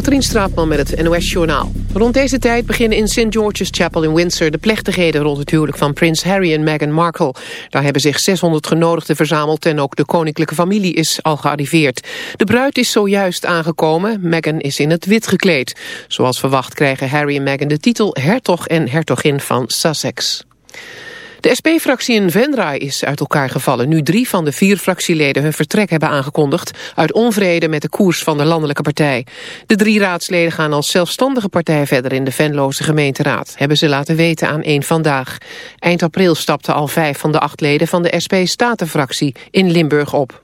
Katrien Straatman met het NOS Journaal. Rond deze tijd beginnen in St. George's Chapel in Windsor... de plechtigheden rond het huwelijk van prins Harry en Meghan Markle. Daar hebben zich 600 genodigden verzameld... en ook de koninklijke familie is al gearriveerd. De bruid is zojuist aangekomen. Meghan is in het wit gekleed. Zoals verwacht krijgen Harry en Meghan de titel hertog en hertogin van Sussex. De SP-fractie in Venray is uit elkaar gevallen... nu drie van de vier fractieleden hun vertrek hebben aangekondigd... uit onvrede met de koers van de landelijke partij. De drie raadsleden gaan als zelfstandige partij verder... in de Venloze gemeenteraad, hebben ze laten weten aan één Vandaag. Eind april stapten al vijf van de acht leden van de SP-statenfractie in Limburg op.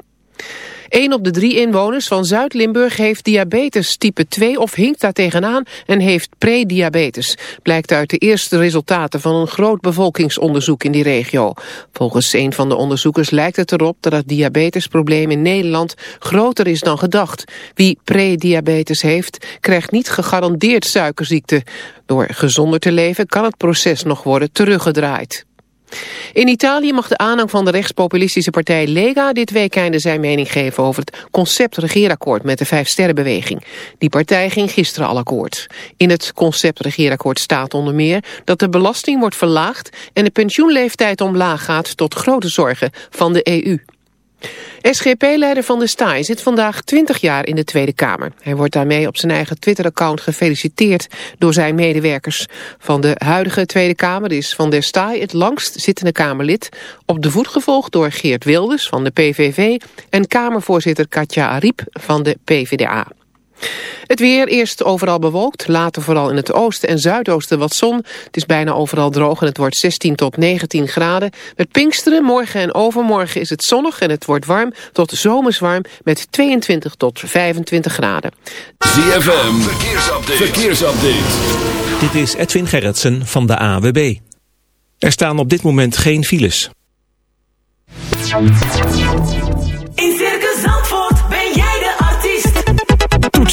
Een op de drie inwoners van Zuid-Limburg heeft diabetes type 2 of hinkt daar tegenaan en heeft prediabetes. Blijkt uit de eerste resultaten van een groot bevolkingsonderzoek in die regio. Volgens een van de onderzoekers lijkt het erop dat het diabetesprobleem in Nederland groter is dan gedacht. Wie prediabetes heeft, krijgt niet gegarandeerd suikerziekte. Door gezonder te leven kan het proces nog worden teruggedraaid. In Italië mag de aanhang van de rechtspopulistische partij Lega dit weekende zijn mening geven over het concept regeerakkoord met de Vijfsterrenbeweging. Die partij ging gisteren al akkoord. In het concept regeerakkoord staat onder meer dat de belasting wordt verlaagd en de pensioenleeftijd omlaag gaat tot grote zorgen van de EU. SGP-leider Van der Staaij zit vandaag 20 jaar in de Tweede Kamer. Hij wordt daarmee op zijn eigen Twitter-account gefeliciteerd door zijn medewerkers. Van de huidige Tweede Kamer is Van der Staaij het langst zittende Kamerlid. Op de voet gevolgd door Geert Wilders van de PVV en Kamervoorzitter Katja Ariep van de PvdA. Het weer eerst overal bewolkt, later vooral in het oosten en zuidoosten wat zon. Het is bijna overal droog en het wordt 16 tot 19 graden. Met Pinksteren, morgen en overmorgen is het zonnig en het wordt warm tot zomers warm met 22 tot 25 graden. ZFM, verkeersupdate. verkeersupdate. Dit is Edwin Gerritsen van de AWB. Er staan op dit moment geen files.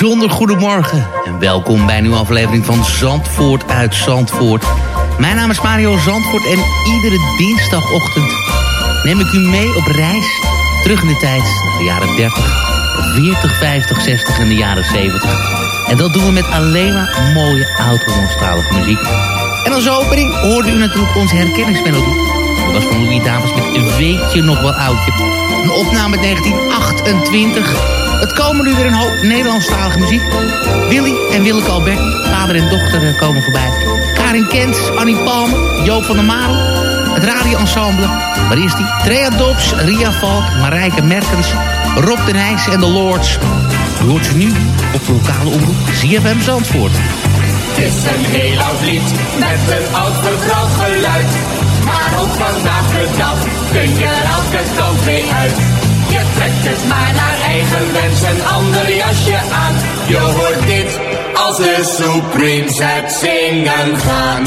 Bijzonder goedemorgen en welkom bij een nieuwe aflevering van Zandvoort uit Zandvoort. Mijn naam is Mario Zandvoort en iedere dinsdagochtend neem ik u mee op reis terug in de tijd naar de jaren 30, 40, 50, 60 en de jaren 70. En dat doen we met alleen maar mooie oud-Hollandstalige muziek. En als opening hoorde u natuurlijk onze herkenningsmelodie. Dat was van Louis Dames met Weet je nog wel oudje. Een opname uit 1928. Het komen nu weer een hoop Nederlandstalige muziek. Willy en Willeke Albert, vader en dochter, eh, komen voorbij. Karin Kent, Annie Palmer, Joop van der Marel. Het radioensemble. Waar is die? Trea Dobbs, Ria Valk, Marijke Merkens, Rob de Nijs en de Lords. U hoort ze nu op de lokale omroep ZFM Zandvoort. Het is een heel oud lied met een oud vertrouwd geluid. Maar ook vandaag de dag kun je elke kant mee uit. Je trekt het maar naar eigen wens een ander jasje aan. Je hoort dit als de Supremes het zingen gaan.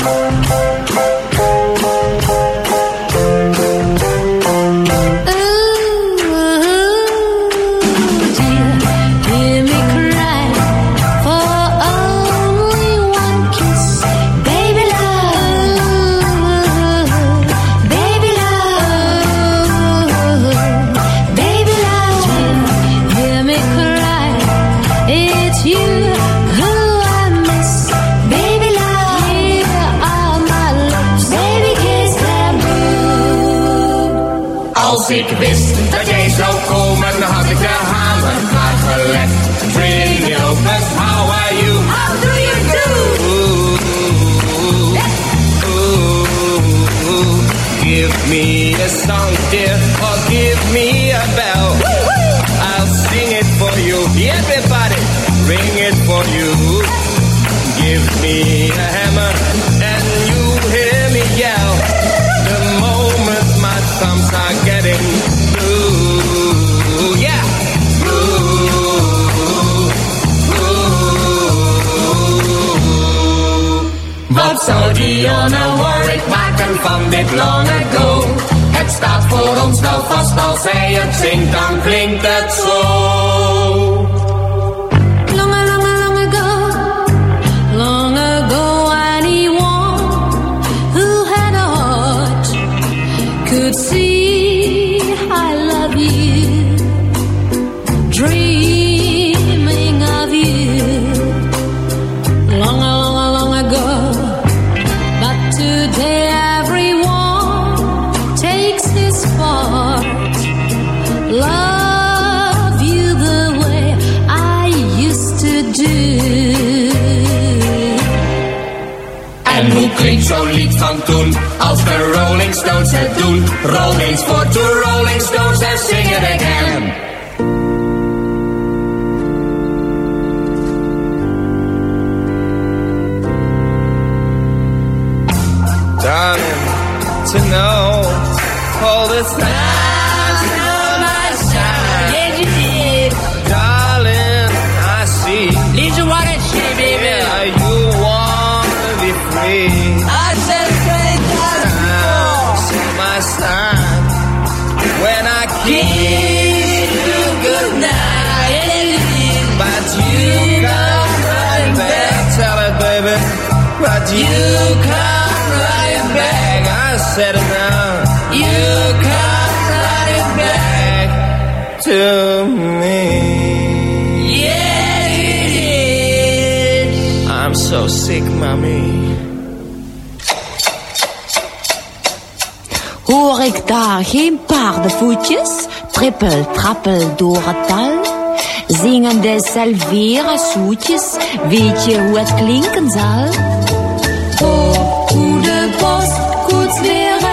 Me. Yeah, you did. I'm so sick, mommy. Hoor ik daar geen paardenvoetjes? Trippel, trappel door het dal. Zingende salveren zoetjes, weet je hoe het klinken zal? Oh, hoe de postkoets weer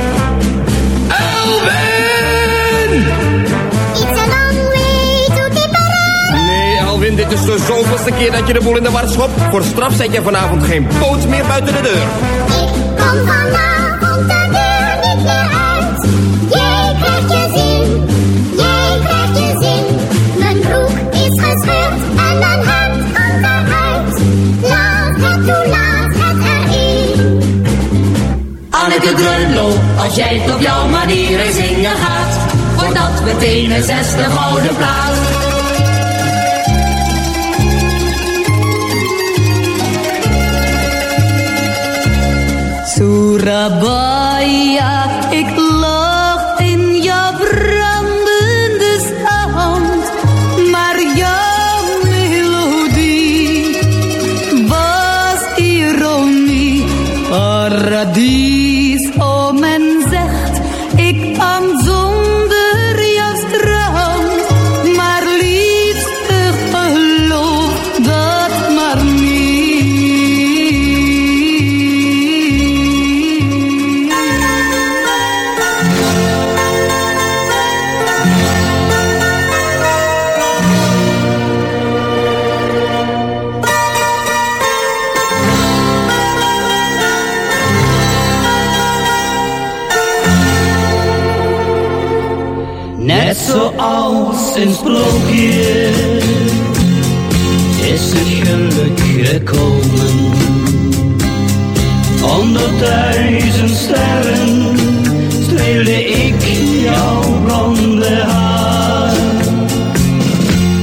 Dit is de zoveelste keer dat je de boel in de war schopt. Voor straf zet je vanavond geen poot meer buiten de deur. Ik kom vanavond de deur niet meer uit. Jij krijgt je zin, jij krijgt je zin. Mijn broek is gescheurd en mijn hemd onderuit. Laat het toe, laat het erin. Anneke Grunlo, als jij het op jouw manieren zingen gaat, wordt dat meteen een zesde gouden plaat. Surabaya, ik als een sprookje is het geluk gekomen. Onder duizend sterren streelde ik jouw blonde haar.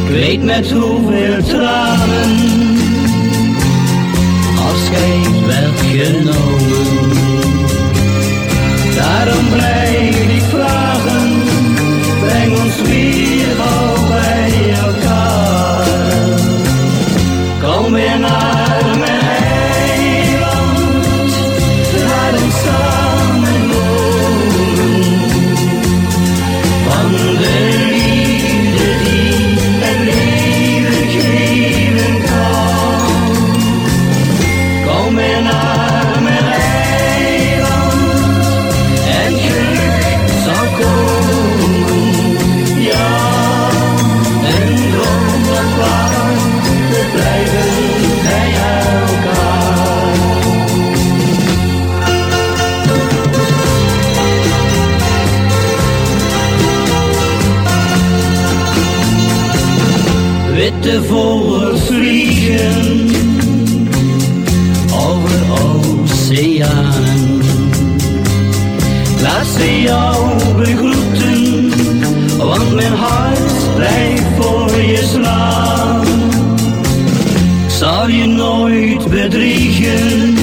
Ik weet met hoeveel tranen afscheid werd genomen. de volle vliegen over oceanen. Laat ze jou begroeten, want mijn hart blijft voor je slaan. Zal je nooit bedriegen,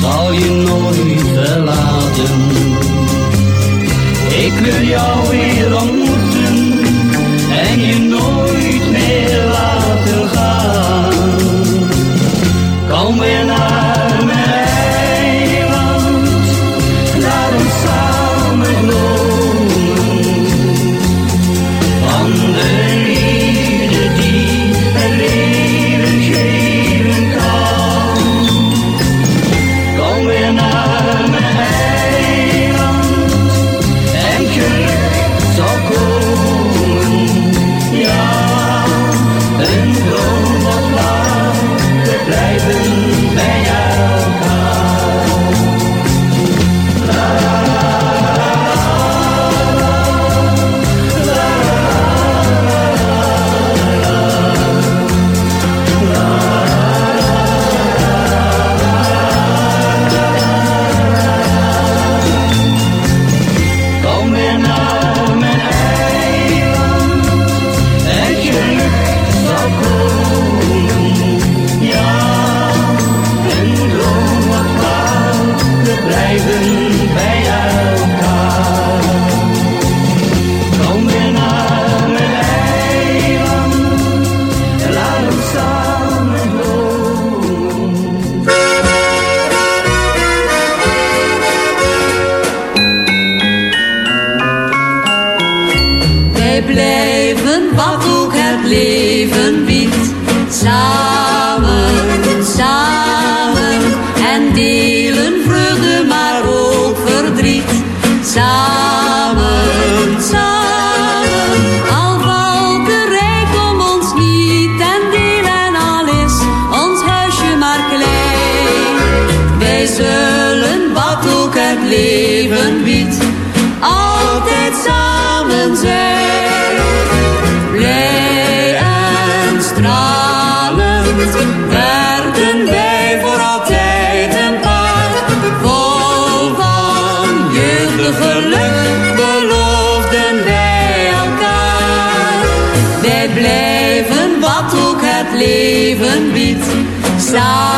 zal je nooit verlaten. Ik wil jou weer ontmoeten when I さあ Love.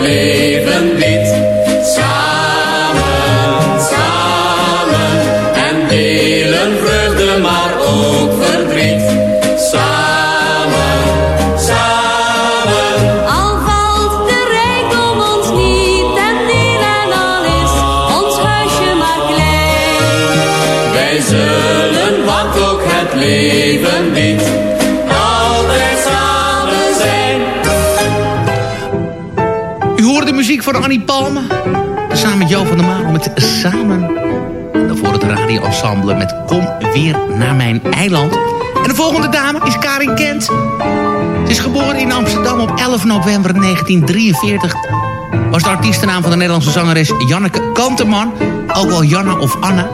leven weer. Annie Palme. Samen met Jo van der Maan met Samen. En daarvoor het radioensemble met Kom weer naar mijn eiland. En de volgende dame is Karin Kent. Ze is geboren in Amsterdam op 11 november 1943. Was de artiestennaam van de Nederlandse zangeres Janneke Kanteman. Ook wel Janna of Anna.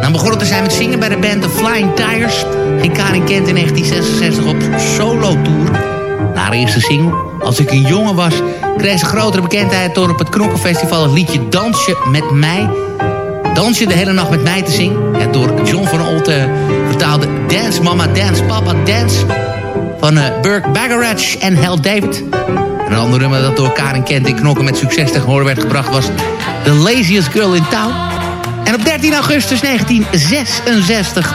Dan begonnen te zijn met zingen bij de band The Flying Tires. Ging Karin Kent in 1966 op solo-tour. Na haar eerste single, Als ik een jongen was... kreeg ze grotere bekendheid door op het Knokkenfestival... het liedje Dansje met mij... Dansje de hele nacht met mij te zingen. Ja, door John van Olte vertaalde Dance Mama, Dance Papa, Dance... van eh Burke Bagarach en Hal David. En een ander nummer dat door Karin Kent in Knokken met succes tegen horen werd gebracht... was The Laziest Girl in Town. En op 13 augustus 1966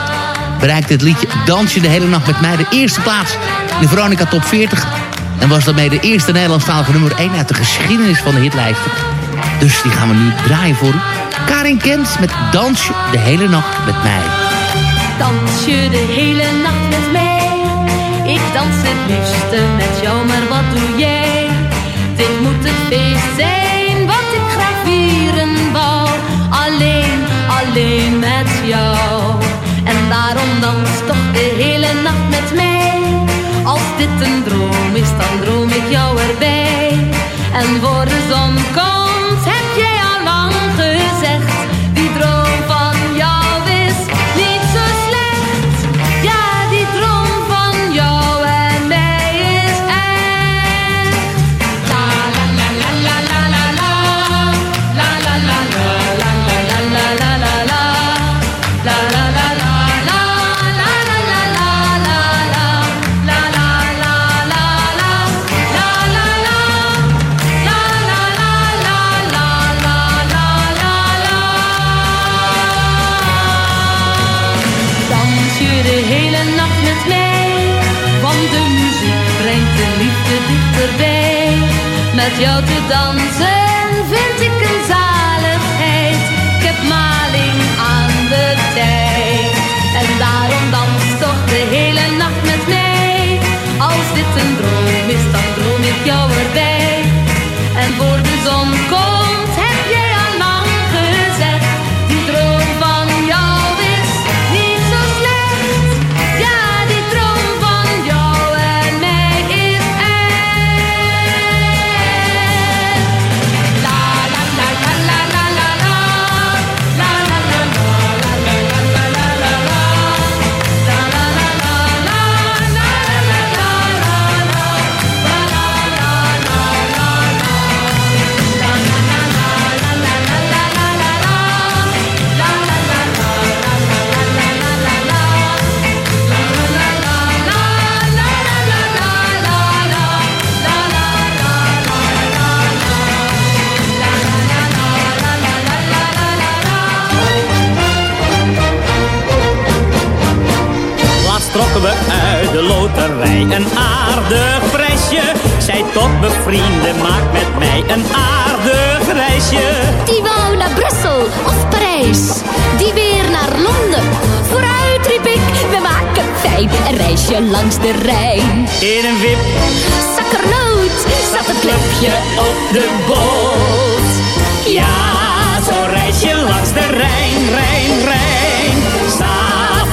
bereikte het liedje Dansje de hele nacht met mij de eerste plaats in de Veronica Top 40. En was daarmee de eerste Nederlandstalige nummer 1 uit de geschiedenis van de hitlijsten. Dus die gaan we nu draaien voor. Karin Kent met Dansje de hele nacht met mij. Dans je de hele nacht met mij? Ik dans het liefste met jou, maar wat doe jij? Dit moet het feest zijn wat ik graag vieren wou. Alleen, alleen met jou. En daarom dans toch de hele nacht met mij. Dit een droom is, dan droom ik jou erbij. En voor de zon 小。Zij tot bevrienden, maak met mij een aardig reisje. Die wou naar Brussel of Parijs, die weer naar Londen. Vooruit riep ik, we maken fijn een reisje langs de Rijn. In een wip Zakkernoot zat het clubje op de boot. Ja, zo reis je langs de Rijn, Rijn, Rijn.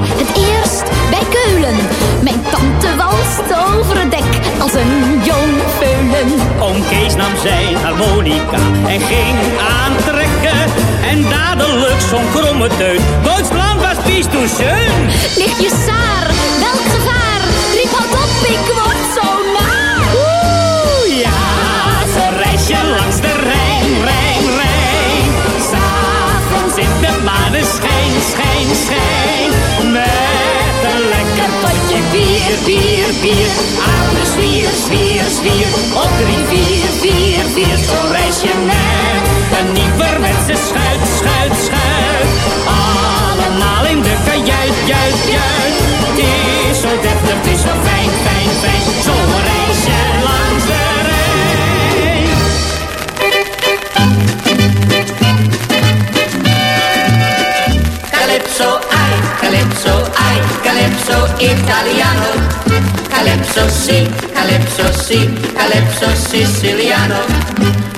Het eerst bij Keulen. Mijn tante walst over het dek als een jonge peulen. Oom Kees nam zijn harmonica en ging aantrekken. En dadelijk zo'n kromme teut. Duitsland was pies toen Ligt je saar, welk gevaar? Riep al op, ik word. In de maneschijn, schijn, schijn. Met een lekker potje bier, bier, bier. Aan de zwier, zwier, zwier. Op drie, vier, vier, vier. Zo'n reisje net een calypso italiano. Calypso si, calypso si, calypso siciliano.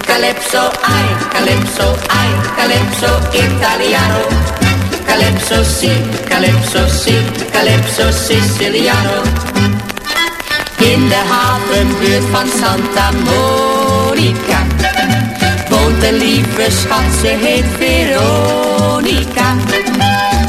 Calypso, ai, calypso, ai, calypso italiano. Calypso si, calypso si, calypso siciliano. In de havenbuurt van Santa Monica woont een lieve schat, ze heet Veronica.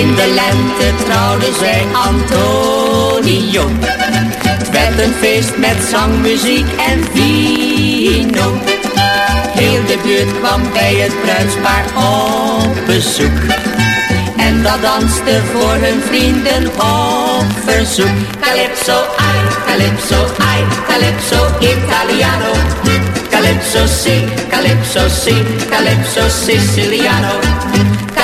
In de lente trouwde zij Antonio. Het werd een feest met zang, muziek en vino. Heel de buurt kwam bij het bruidspaar op bezoek. En dat danste voor hun vrienden op verzoek. Calypso, ai, calypso, ai, calypso italiano. Calypso si, calypso si, calypso siciliano.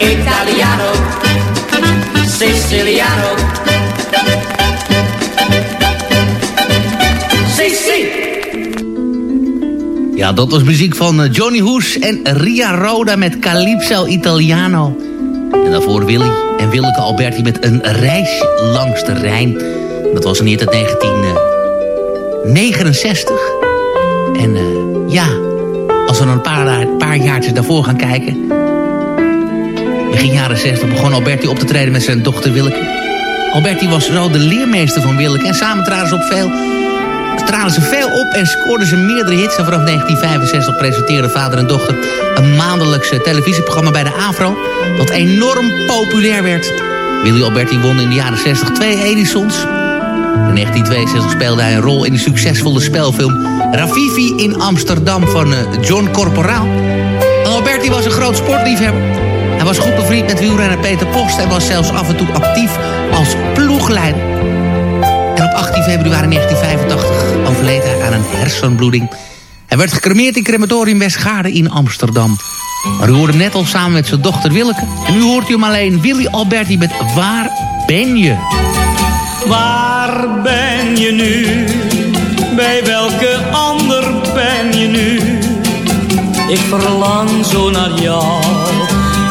Italiano, siciliano. Si, si. Ja, dat was muziek van eh, Johnny Hoes en Ria Roda met Calypso Italiano. En daarvoor Willy en Willeke Alberti met een reis langs de Rijn. Dat was hit uit 1969. En eh, ja, als we een paar, paar jaartjes daarvoor gaan kijken... Begin jaren 60 begon Alberti op te treden met zijn dochter Willeke. Alberti was zo de leermeester van Willeke en samen traden ze op veel traden ze veel op en scoorden ze meerdere hits. En vanaf 1965 presenteerden vader en dochter een maandelijkse televisieprogramma bij de AVRO. Dat enorm populair werd. Willy Alberti won in de jaren 60 twee Edisons. In 1962 speelde hij een rol in de succesvolle spelfilm Ravivi in Amsterdam van eh, John Corporaal. Alberti was een groot sportliefhebber. Hij was goed bevriend met wielrenner Peter Post en was zelfs af en toe actief als ploegleider. En op 18 februari 1985 overleed hij aan een hersenbloeding. Hij werd gecremeerd in crematorium Westgaarde in Amsterdam. Maar u hoorde hem net al samen met zijn dochter Willeke. En nu hoort u hem alleen Willy Alberti met Waar ben je? Waar ben je nu? Bij welke ander ben je nu? Ik verlang zo naar jou.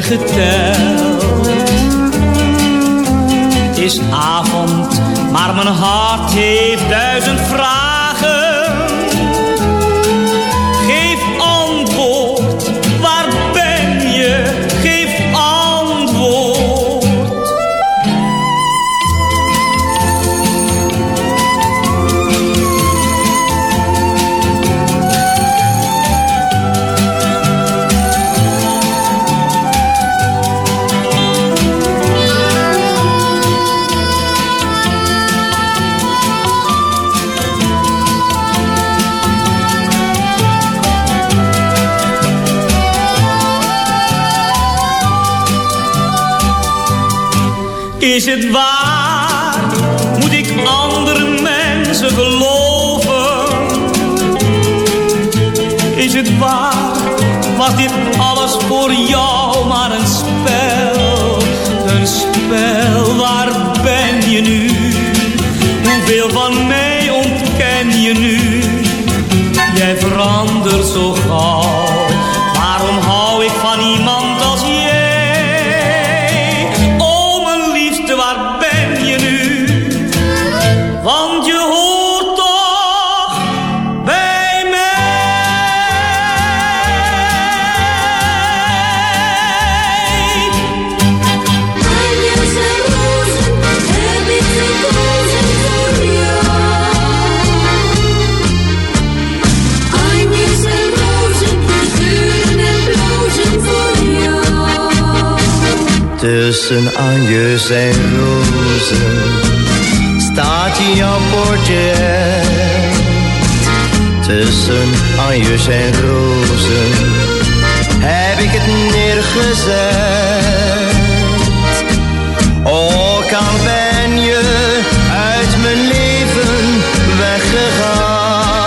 Geteld. Het is avond, maar mijn hart heeft duizend vragen. Is het waar? Moet ik andere mensen geloven? Is het waar? Was dit alles voor jou en rozen staat jouw portret. Tussen anjes en rozen heb ik het neergezet. Ook al ben je uit mijn leven weggegaan.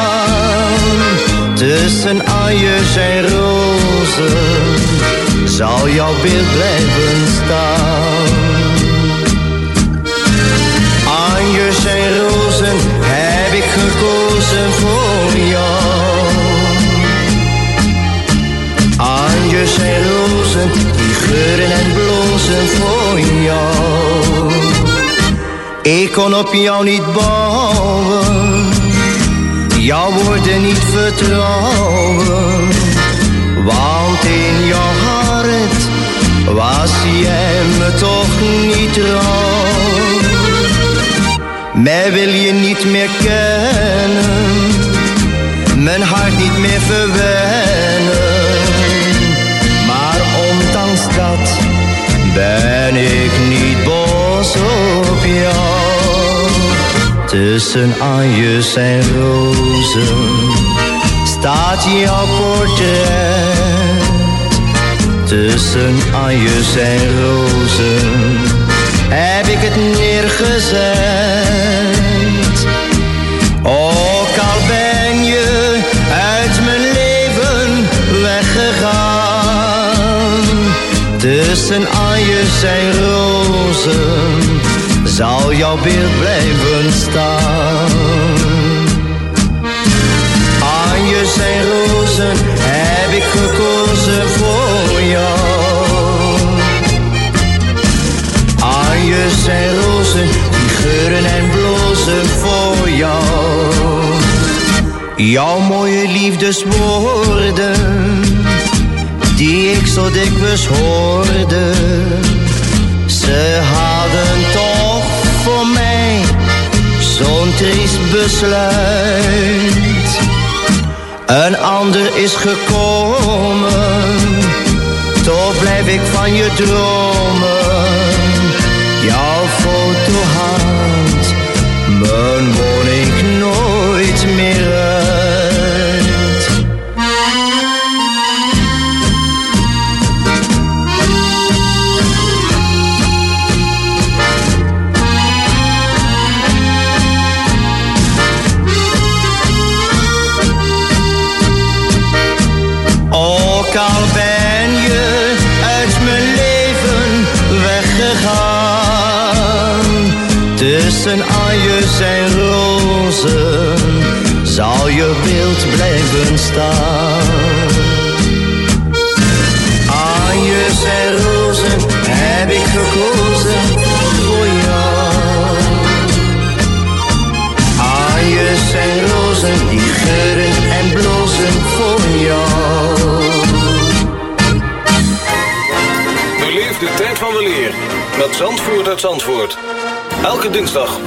Tussen anjes en rozen zal jouw beeld blijven staan. En rozen, die geuren en blozen voor jou. Ik kon op jou niet bouwen, jouw woorden niet vertrouwen. Want in jouw hart was jij me toch niet trouw. Mij wil je niet meer kennen, mijn hart niet meer verwennen. Ben ik niet boos op jou. Tussen anjes en rozen staat jouw portret. Tussen anjes en rozen heb ik het neergezet. Tussen anjes en rozen zal jouw beeld blijven staan. Anjes en rozen heb ik gekozen voor jou. Anjes en rozen, die geuren en blozen voor jou. Jouw mooie liefdeswoorden, die ik zo dikwijls hoorde. Ze hadden toch voor mij zo'n triest besluit. Een ander is gekomen, toch blijf ik van je dromen. Jouw foto hangt mijn woning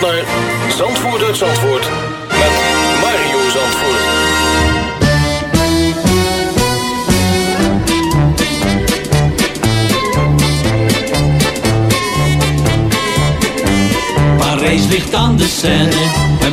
naar Zandvoort uit Zandvoort met Mario Zandvoort. Parijs ligt aan de Seine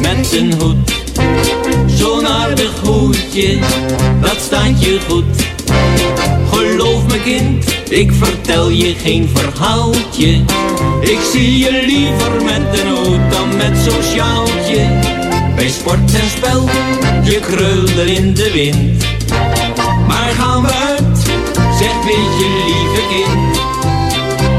met een hoed. Zo'n aardig hoedje, dat staat je goed. Geloof me kind, ik vertel je geen verhaaltje. Ik zie je liever met een hoed dan met zo'n sjaaltje. Bij sport en spel, je krulde in de wind. Maar gaan we uit, zeg weet je lieve kind.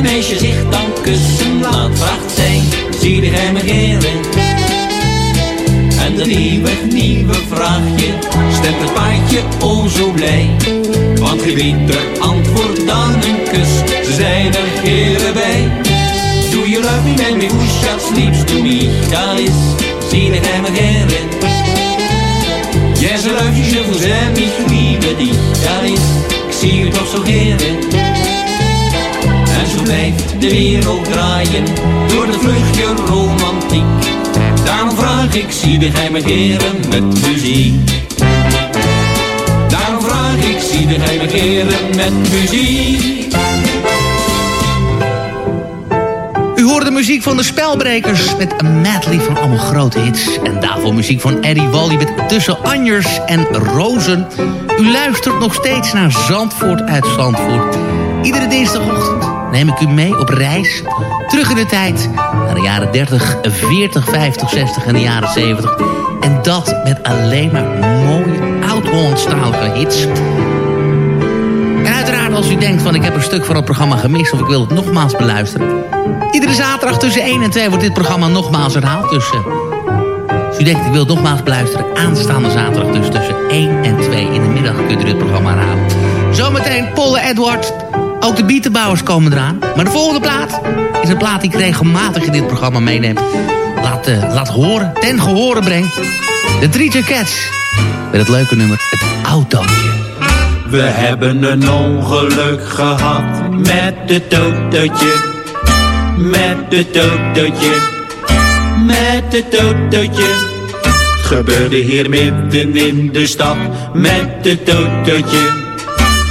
Een meisje zich dan kussen laat, vraagt zij, zie de hem heren. En dat nieuwe, nieuwe vraagje stemt het paardje o zo blij. Want geen beter antwoord dan een kus, ze zijn er heren bij. Do you love me, man, me who sleeps to me? Dat is, zie de hem heren. Yes, I love you, je vous liebe dich. Dat is, ik zie u toch zo heren. En zo blijft de wereld draaien door de vluchtje romantiek. Daarom vraag ik, zie de geheime heren met muziek. Daarom vraag ik, zie de geheime heren met muziek. U hoort de muziek van de Spelbrekers met een medley van allemaal grote hits. En daarvoor muziek van Eddie Wally met Tussen Anjers en Rozen. U luistert nog steeds naar Zandvoort uit Zandvoort. Iedere dinsdagochtend neem ik u mee op reis. Terug in de tijd naar de jaren 30, 40, 50, 60 en de jaren 70. En dat met alleen maar mooie oud-Hollandstalige hits. En uiteraard als u denkt van ik heb een stuk van het programma gemist... of ik wil het nogmaals beluisteren. Iedere zaterdag tussen 1 en 2 wordt dit programma nogmaals herhaald. Dus eh, als u denkt ik wil het nogmaals beluisteren... aanstaande zaterdag dus tussen 1 en 2 in de middag kunt u dit programma herhalen. Zometeen Polle Edward. Ook de bietenbouwers komen eraan. Maar de volgende plaat is een plaat die ik regelmatig in dit programma meeneem. Laat, eh, laat horen, ten gehore breng. De Three Cats. Met het leuke nummer, het autootje. We hebben een ongeluk gehad met het autootje. Met het autootje. Met het autootje. Gebeurde hier midden in de stad. Met het autootje.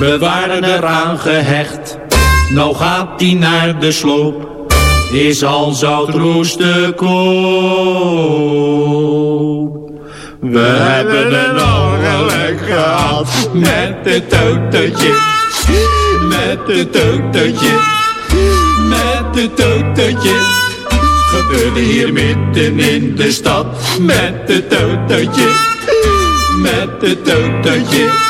we waren eraan gehecht. Nou gaat die naar de sloop, is al zout roest te koop. We hebben een ongeluk gehad. Met het autootje, met het autootje, met het autootje. Gebeurde hier midden in de stad. Met het autootje, met het autootje,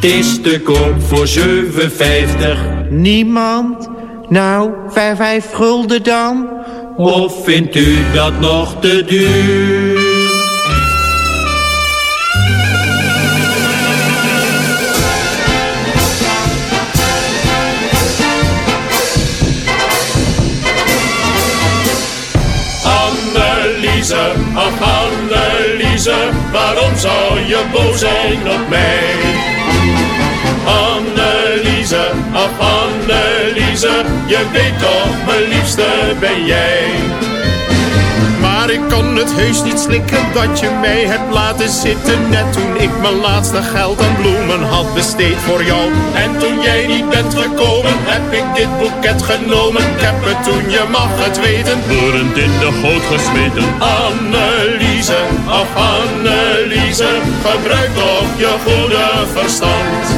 Het is te koop voor 7,50. Niemand? Nou, vijf, vijf gulden dan? Of vindt u dat nog te duur? Anneliese, ach Anneliese, waarom zou je boos zijn op mij? Ach Anneliese, je weet toch, mijn liefste ben jij. Maar ik kon het heus niet slikken dat je mij hebt laten zitten Net toen ik mijn laatste geld aan bloemen had besteed voor jou. En toen jij niet bent gekomen heb ik dit boeket genomen. Ik heb het toen, je mag het weten, boerend in de goot gesmeten. Anneliese, ach Anneliese, gebruik toch je goede verstand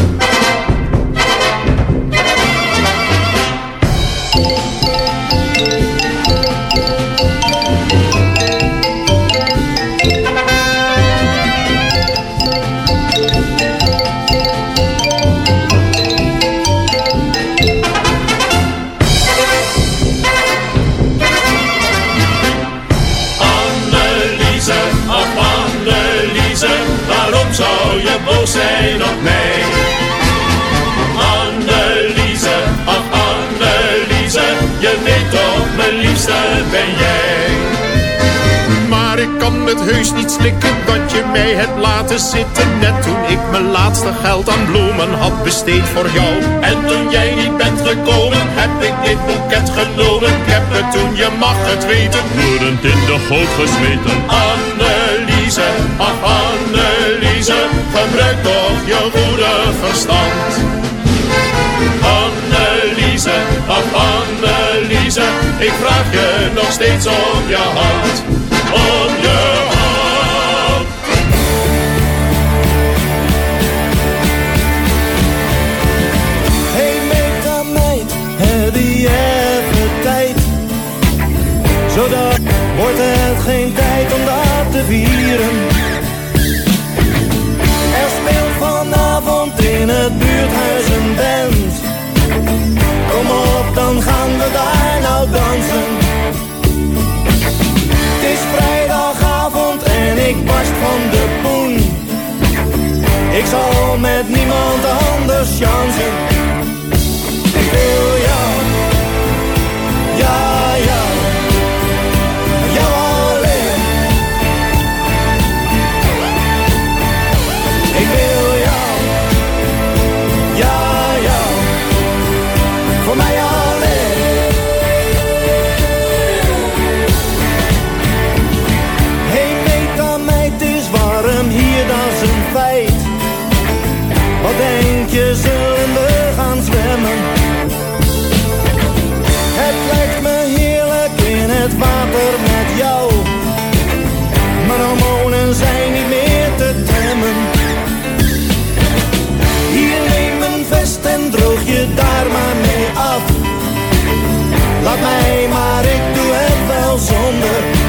Ben jij. Maar ik kan het heus niet slikken dat je mij hebt laten zitten. Net toen ik mijn laatste geld aan bloemen had besteed voor jou. En toen jij niet bent gekomen, heb ik dit boeket genomen Ik heb het toen, je mag het weten, woedend in de goot gesmeten. Anneliese, ach Anneliese, gebruik toch je goede verstand. Anneliese, ach Anneliese, ik vraag je nog steeds om je hand Om je hand Hey meta meid, heb je tijd? Zodat wordt het geen tijd om dat te vieren. Er speelt vanavond in het buurthuis een band. Dan gaan we daar nou dansen. Het is vrijdagavond en ik barst van de poen. Ik zal met niemand anders chansen. Ik wil je, zullen we gaan zwemmen? Het lijkt me heerlijk in het water met jou. Mijn hormonen zijn niet meer te temmen. Hier neem een vest en droog je daar maar mee af. Laat mij maar, ik doe het wel zonder.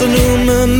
Ja, ze noemen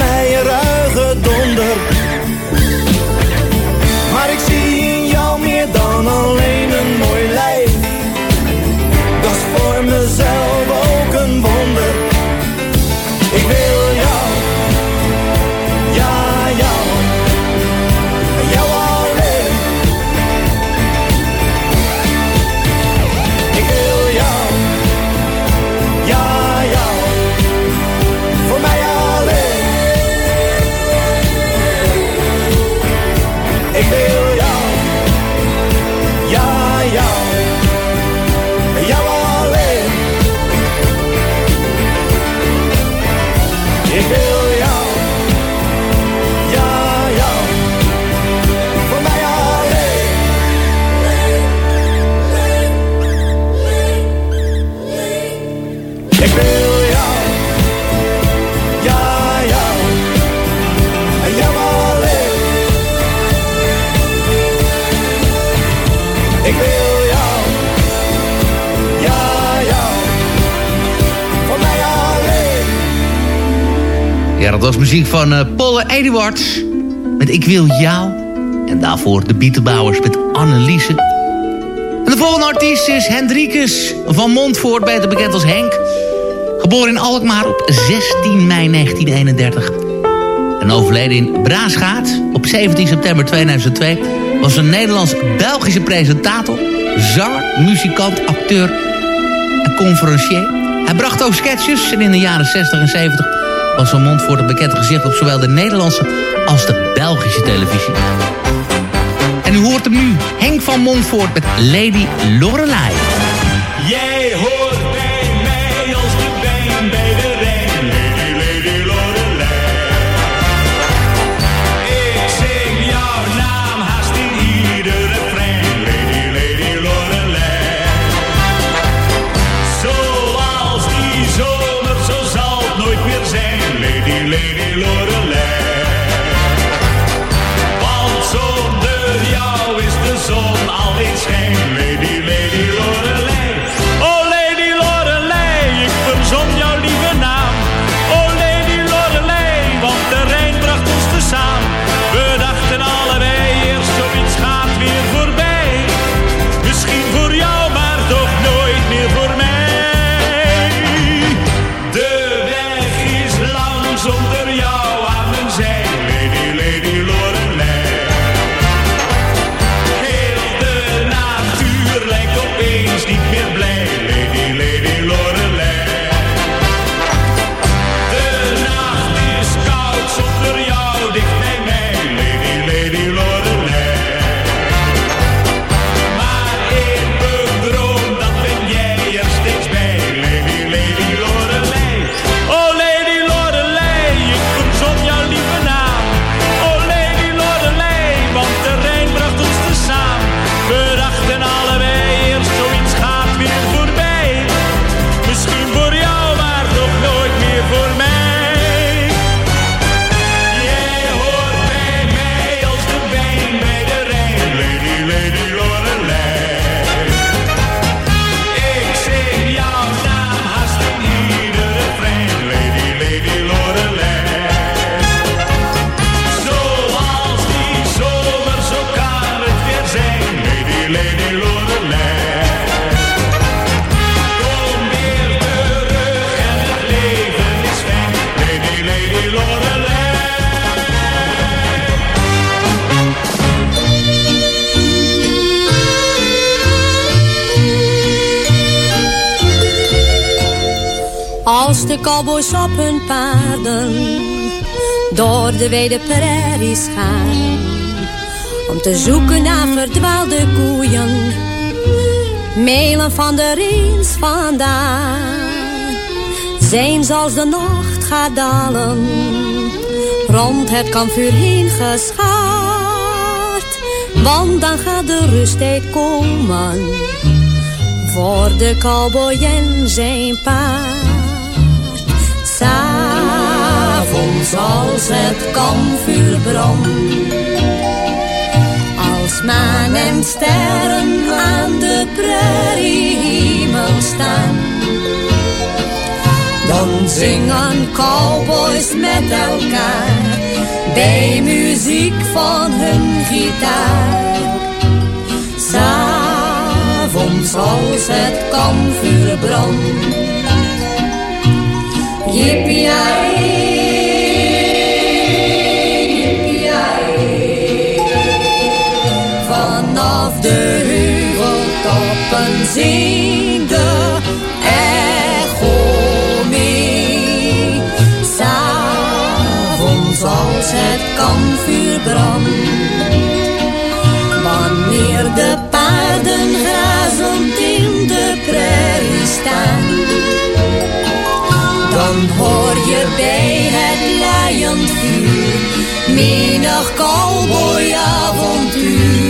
Dat was muziek van eh Paul met Ik wil jou. En daarvoor de Bietenbouwers met Anneliese. En de volgende artiest is Hendrikus van Montvoort, beter bekend als Henk. Geboren in Alkmaar op 16 mei 1931. En overleden in Braasgaat op 17 september 2002... was een Nederlands-Belgische presentator, zanger, muzikant, acteur en conferencier. Hij bracht ook sketches en in de jaren 60 en 70 was Van Montvoort een bekend gezicht op zowel de Nederlandse als de Belgische televisie. En u hoort hem nu, Henk van Montvoort met Lady Lorelei. De prairies gaan. Om te zoeken naar verdwaalde koeien, melen van de reens vandaan. Zijn als de nacht gaat dalen, rond het kampvuur heen geschaard. Want dan gaat de rusttijd komen voor de cowboy en zijn paard. Als het kampvuur brandt, als maan en sterren aan de prairiehemel staan, dan zingen cowboys met elkaar bij muziek van hun gitaar. S'avonds als het kampvuur brandt. Yippie de echo mee. S'avonds als het kampvuur brandt. Wanneer de paarden grazend in de prairie staan. Dan hoor je bij het laaiend vuur menig cowboyavontuur. S'avonds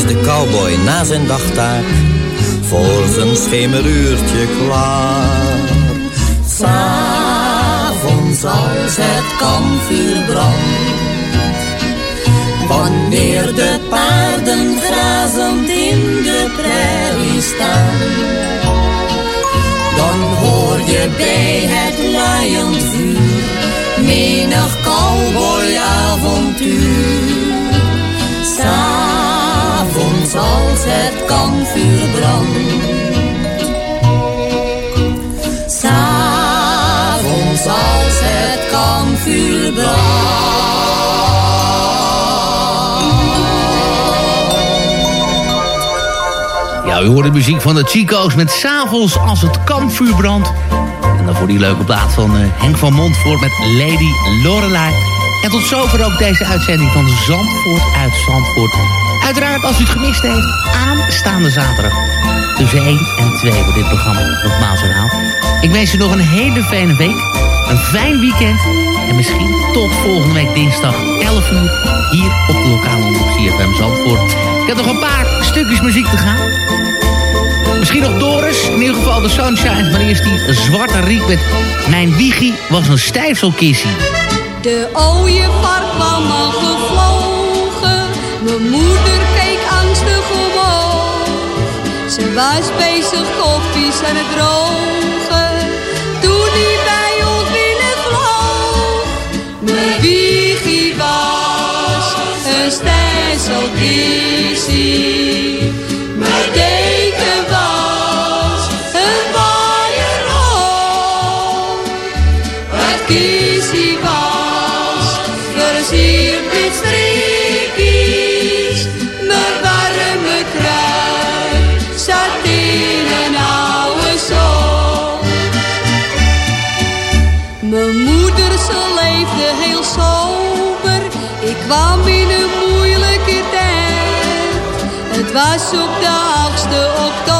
Is de cowboy na zijn dagtaak voor zijn schemeruurtje klaar. S'avonds als het kampvuur brandt, wanneer de paarden grazend in de prairie staan, dan hoor je bij het laaiend vuur menig cowboyavontuur. S'avonds als het kampvuur brandt. S'avonds als het kampvuur Ja, u hoort de muziek van de Chico's met S'avonds als het kampvuur brandt. En dan voor die leuke plaat van eh, Henk van Montvoort met Lady Lorelei. En tot zover ook deze uitzending van Zandvoort uit Zandvoort. Uiteraard, als u het gemist heeft, aanstaande zaterdag. Tussen 1 en 2 wordt dit programma nogmaals herhaald. Ik wens u nog een hele fijne week. Een fijn weekend. En misschien tot volgende week dinsdag 11 uur. Hier op de lokale omroep CFM Zandvoort. Ik heb nog een paar stukjes muziek te gaan. Misschien nog Doris, in ieder geval de Sunshine. Maar eerst die zwarte riek met Mijn wiegie was een stijfselkissie. De ooievaar kwam al. Was bezig koffies aan het drogen. Toen hij bij ons binnenvloog. Mijn wiegie was een stijlselkissie. Mijn deken Mijn moeder, ze leefde heel sober. Ik kwam in een moeilijke tijd. Het was op de 8e oktober.